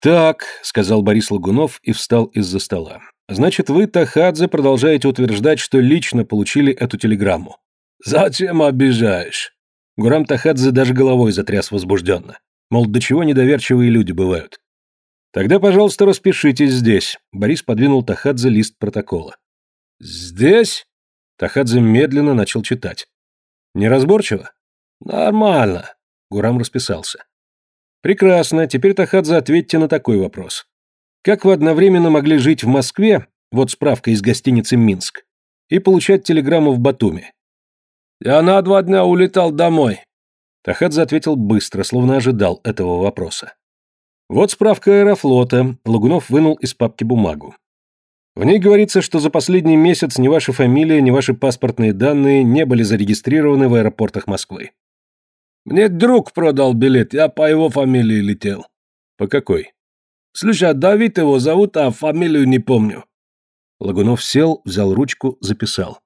«Так», — сказал Борис Лагунов и встал из-за стола. «Значит, вы, Тахадзе, продолжаете утверждать, что лично получили эту телеграмму?» «Зачем обижаешь?» Гурам Тахадзе даже головой затряс возбужденно. Мол, до чего недоверчивые люди бывают. «Тогда, пожалуйста, распишитесь здесь», — Борис подвинул Тахадзе лист протокола. «Здесь?» Тахадзе медленно начал читать. «Неразборчиво?» «Нормально», — Гурам расписался. Прекрасно, теперь, Тахадзе, ответьте на такой вопрос. Как вы одновременно могли жить в Москве, вот справка из гостиницы «Минск», и получать телеграмму в Батуми? Я на два дня улетал домой. Тахадзе ответил быстро, словно ожидал этого вопроса. Вот справка аэрофлота, Лагунов вынул из папки бумагу. В ней говорится, что за последний месяц ни ваша фамилия, ни ваши паспортные данные не были зарегистрированы в аэропортах Москвы. Мне друг продал билет, я по его фамилии летел. По какой? Слушай, а Давид его зовут, а фамилию не помню. Лагунов сел, взял ручку, записал.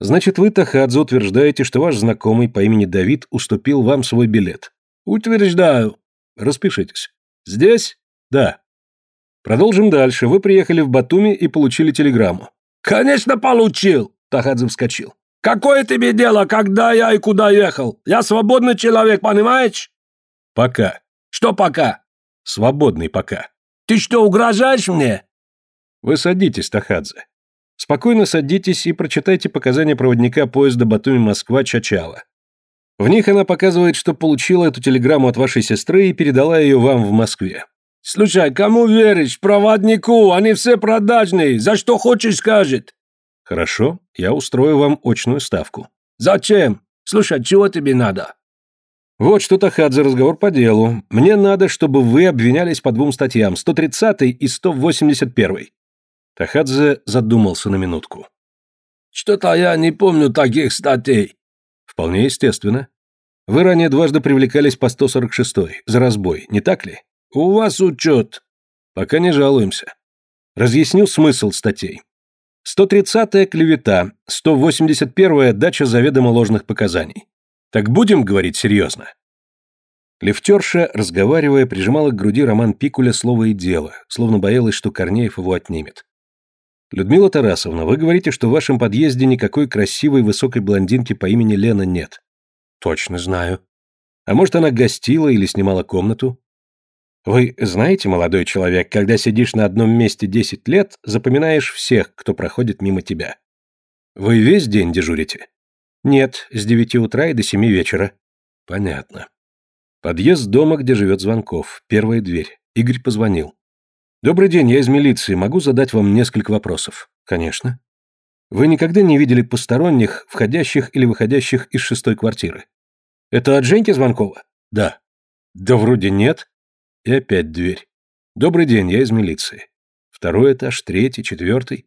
Значит, вы, Тахадзе, утверждаете, что ваш знакомый по имени Давид уступил вам свой билет? Утверждаю. Распишитесь. Здесь? Да. Продолжим дальше. Вы приехали в Батуми и получили телеграмму. Конечно, получил. Тахадзе вскочил. Какое тебе дело, когда я и куда ехал? Я свободный человек, понимаешь? Пока. Что пока? Свободный пока. Ты что, угрожаешь мне? Вы садитесь, Тахадзе. Спокойно садитесь и прочитайте показания проводника поезда Батуми-Москва-Чачава. В них она показывает, что получила эту телеграмму от вашей сестры и передала ее вам в Москве. Слушай, кому веришь? Проводнику, они все продажные, за что хочешь скажет. Хорошо, я устрою вам очную ставку. Зачем? Слушай, чего тебе надо? Вот что, Тахадзе, разговор по делу. Мне надо, чтобы вы обвинялись по двум статьям, 130 и 181. Тахадзе задумался на минутку. Что-то я не помню таких статей. Вполне естественно. Вы ранее дважды привлекались по 146 за разбой, не так ли? У вас учет. Пока не жалуемся. Разъясню смысл статей. 130-я клевета, 181-я дача заведомо ложных показаний. Так будем говорить серьезно. Лифтерша, разговаривая, прижимала к груди Роман Пикуля слово и дело, словно боялась, что Корнеев его отнимет. «Людмила Тарасовна, вы говорите, что в вашем подъезде никакой красивой высокой блондинки по имени Лена нет». «Точно знаю». «А может, она гостила или снимала комнату?» Вы знаете, молодой человек, когда сидишь на одном месте 10 лет, запоминаешь всех, кто проходит мимо тебя. Вы весь день дежурите? Нет, с 9 утра и до 7 вечера. Понятно. Подъезд дома, где живет Звонков. Первая дверь. Игорь позвонил. Добрый день, я из милиции. Могу задать вам несколько вопросов? Конечно. Вы никогда не видели посторонних, входящих или выходящих из шестой квартиры? Это от Женьки Звонкова? Да. Да вроде нет. И опять дверь. «Добрый день, я из милиции». Второй этаж, третий, четвертый.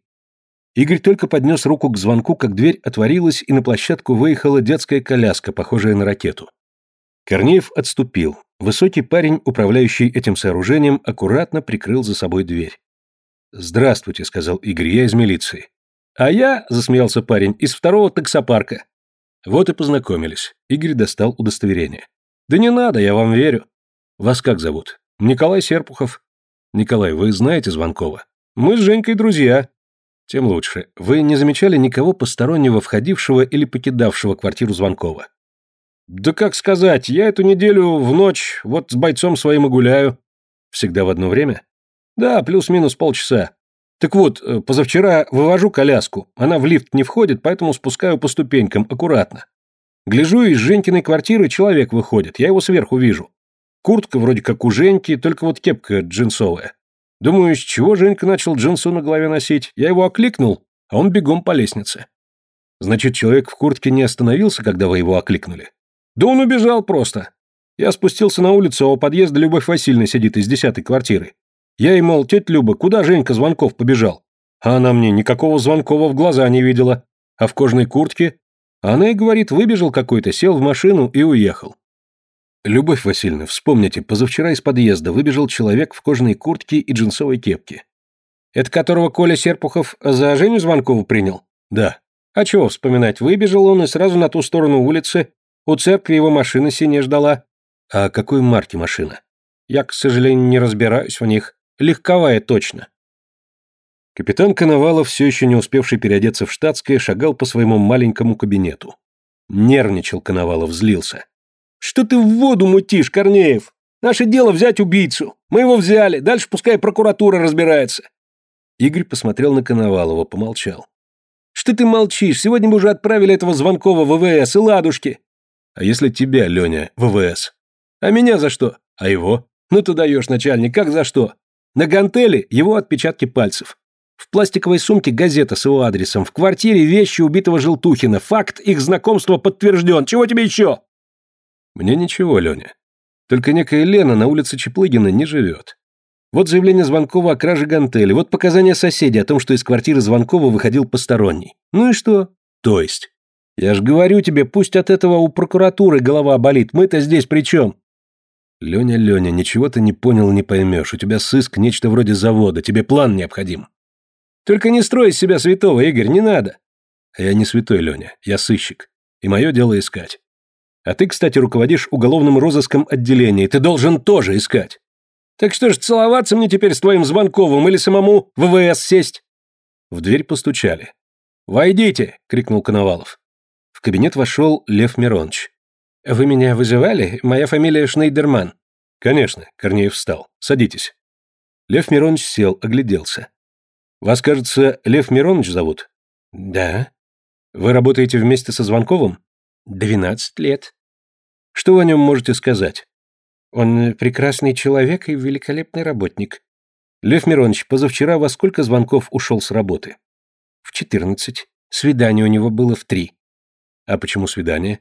Игорь только поднес руку к звонку, как дверь отворилась, и на площадку выехала детская коляска, похожая на ракету. Корнеев отступил. Высокий парень, управляющий этим сооружением, аккуратно прикрыл за собой дверь. «Здравствуйте», — сказал Игорь, — «я из милиции». «А я», — засмеялся парень, — «из второго таксопарка». Вот и познакомились. Игорь достал удостоверение. «Да не надо, я вам верю». «Вас как зовут?» Николай Серпухов. Николай, вы знаете Звонкова? Мы с Женькой друзья. Тем лучше. Вы не замечали никого постороннего, входившего или покидавшего квартиру Звонкова? Да как сказать, я эту неделю в ночь вот с бойцом своим и гуляю. Всегда в одно время? Да, плюс-минус полчаса. Так вот, э, позавчера вывожу коляску. Она в лифт не входит, поэтому спускаю по ступенькам, аккуратно. Гляжу, из Женькиной квартиры человек выходит, я его сверху вижу. Куртка вроде как у Женьки, только вот кепка джинсовая. Думаю, с чего Женька начал джинсу на голове носить? Я его окликнул, а он бегом по лестнице. Значит, человек в куртке не остановился, когда вы его окликнули? Да он убежал просто. Я спустился на улицу, а у подъезда Любовь Васильевна сидит из десятой квартиры. Я ей, мол, тетя Люба, куда Женька Звонков побежал? А она мне никакого Звонкова в глаза не видела. А в кожаной куртке? Она и говорит, выбежал какой-то, сел в машину и уехал. «Любовь Васильевна, вспомните, позавчера из подъезда выбежал человек в кожаной куртке и джинсовой кепке. Это которого Коля Серпухов за Женю Звонкову принял? Да. А чего вспоминать, выбежал он и сразу на ту сторону улицы, у церкви его машина синяя ждала. А какой марки машина? Я, к сожалению, не разбираюсь в них. Легковая точно. Капитан Коновалов, все еще не успевший переодеться в штатское, шагал по своему маленькому кабинету. Нервничал Коновалов, злился. «Что ты в воду мутишь, Корнеев? Наше дело взять убийцу. Мы его взяли, дальше пускай прокуратура разбирается». Игорь посмотрел на Коновалова, помолчал. «Что ты молчишь? Сегодня мы уже отправили этого Звонкова в ВВС и ладушки». «А если тебя, Леня, в ВВС?» «А меня за что? А его?» «Ну ты даешь, начальник, как за что?» «На гантели его отпечатки пальцев. В пластиковой сумке газета с его адресом. В квартире вещи убитого Желтухина. Факт их знакомства подтвержден. Чего тебе еще? Мне ничего, Леня. Только некая Лена на улице Чеплыгина не живет. Вот заявление Звонкова о краже гантели. Вот показания соседей о том, что из квартиры Звонкова выходил посторонний. Ну и что? То есть? Я ж говорю тебе, пусть от этого у прокуратуры голова болит. Мы-то здесь при чем? Леня, Леня, ничего ты не понял, не поймешь. У тебя сыск нечто вроде завода. Тебе план необходим. Только не строй из себя святого, Игорь, не надо. А я не святой, Леня, я сыщик. И мое дело искать. А ты, кстати, руководишь уголовным розыском отделения, ты должен тоже искать. Так что ж, целоваться мне теперь с твоим Звонковым или самому в ВВС сесть?» В дверь постучали. «Войдите!» — крикнул Коновалов. В кабинет вошел Лев Миронович. «Вы меня вызывали? Моя фамилия Шнейдерман». «Конечно», — Корнеев встал. «Садитесь». Лев Миронович сел, огляделся. Вас, кажется, Лев Миронович зовут? Да. Вы работаете вместе со Звонковым? Двенадцать лет. Что вы о нем можете сказать? Он прекрасный человек и великолепный работник. Лев Миронович, позавчера во сколько звонков ушел с работы? В четырнадцать. Свидание у него было в три. А почему свидание?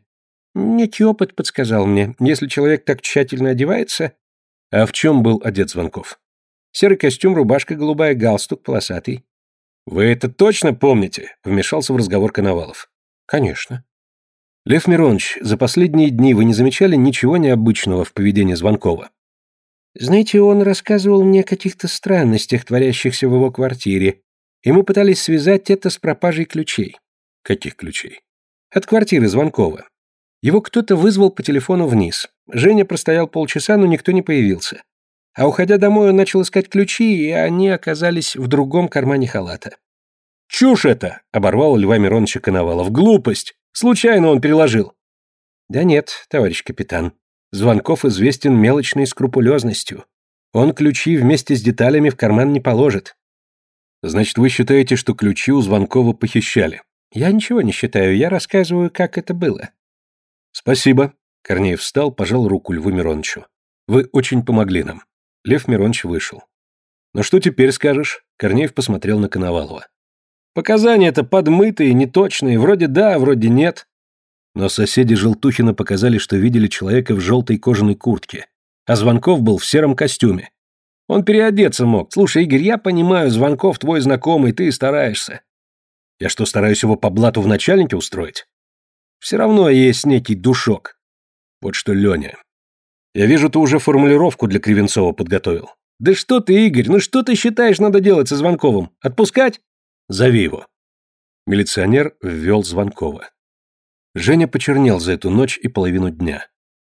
Некий опыт подсказал мне. Если человек так тщательно одевается... А в чем был одет Звонков? Серый костюм, рубашка голубая, галстук полосатый. «Вы это точно помните?» — вмешался в разговор Коновалов. «Конечно». «Лев Миронович, за последние дни вы не замечали ничего необычного в поведении Звонкова?» «Знаете, он рассказывал мне о каких-то странностях, творящихся в его квартире, и мы пытались связать это с пропажей ключей». «Каких ключей?» «От квартиры Звонкова. Его кто-то вызвал по телефону вниз. Женя простоял полчаса, но никто не появился. А уходя домой, он начал искать ключи, и они оказались в другом кармане халата. «Чушь это!» — оборвал Льва Мироновича Коновалов. «Глупость! Случайно он переложил!» «Да нет, товарищ капитан. Звонков известен мелочной скрупулезностью. Он ключи вместе с деталями в карман не положит». «Значит, вы считаете, что ключи у Звонкова похищали?» «Я ничего не считаю, я рассказываю, как это было». «Спасибо». Корнеев встал, пожал руку Льву Мироновичу. «Вы очень помогли нам. Лев Миронович вышел. «Ну что теперь скажешь?» Корнеев посмотрел на Коновалова. «Показания-то подмытые, неточные, вроде да, вроде нет». Но соседи Желтухина показали, что видели человека в желтой кожаной куртке, а Звонков был в сером костюме. Он переодеться мог. Слушай, Игорь, я понимаю, Звонков твой знакомый, ты стараешься. Я что, стараюсь его по блату в начальнике устроить? Все равно есть некий душок. Вот что, Леня, я вижу, ты уже формулировку для Кривенцова подготовил. Да что ты, Игорь, ну что ты считаешь надо делать со Звонковым? Отпускать? Зови его. Милиционер ввел Звонкова. Женя почернел за эту ночь и половину дня.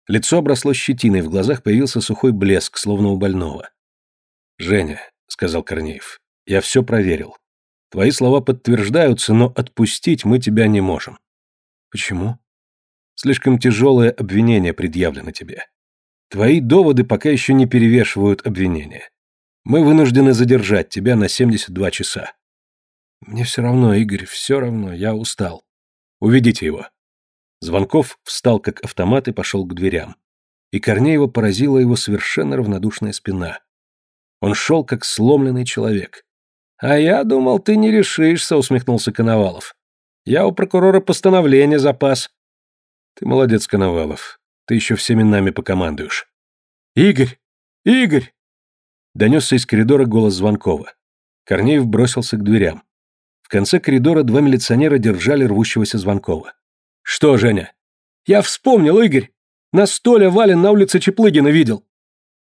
Лицо обросло щетиной, в глазах появился сухой блеск, словно у больного. «Женя», — сказал Корнеев, — «я все проверил. Твои слова подтверждаются, но отпустить мы тебя не можем». «Почему?» «Слишком тяжелое обвинение предъявлено тебе. Твои доводы пока еще не перевешивают обвинения. Мы вынуждены задержать тебя на 72 часа. Мне все равно, Игорь, все равно, я устал. Уведите его. Звонков встал как автомат и пошел к дверям. И Корнеева поразила его совершенно равнодушная спина. Он шел как сломленный человек. «А я думал, ты не решишься», — усмехнулся Коновалов. «Я у прокурора постановление запас». «Ты молодец, Коновалов. Ты еще всеми нами покомандуешь. Игорь! Игорь! Донесся из коридора голос Звонкова. Корнеев бросился к дверям. Конце коридора два милиционера держали рвущегося Звонкова. «Что, Женя?» «Я вспомнил, Игорь! На столе Вален на улице Чеплыгина видел.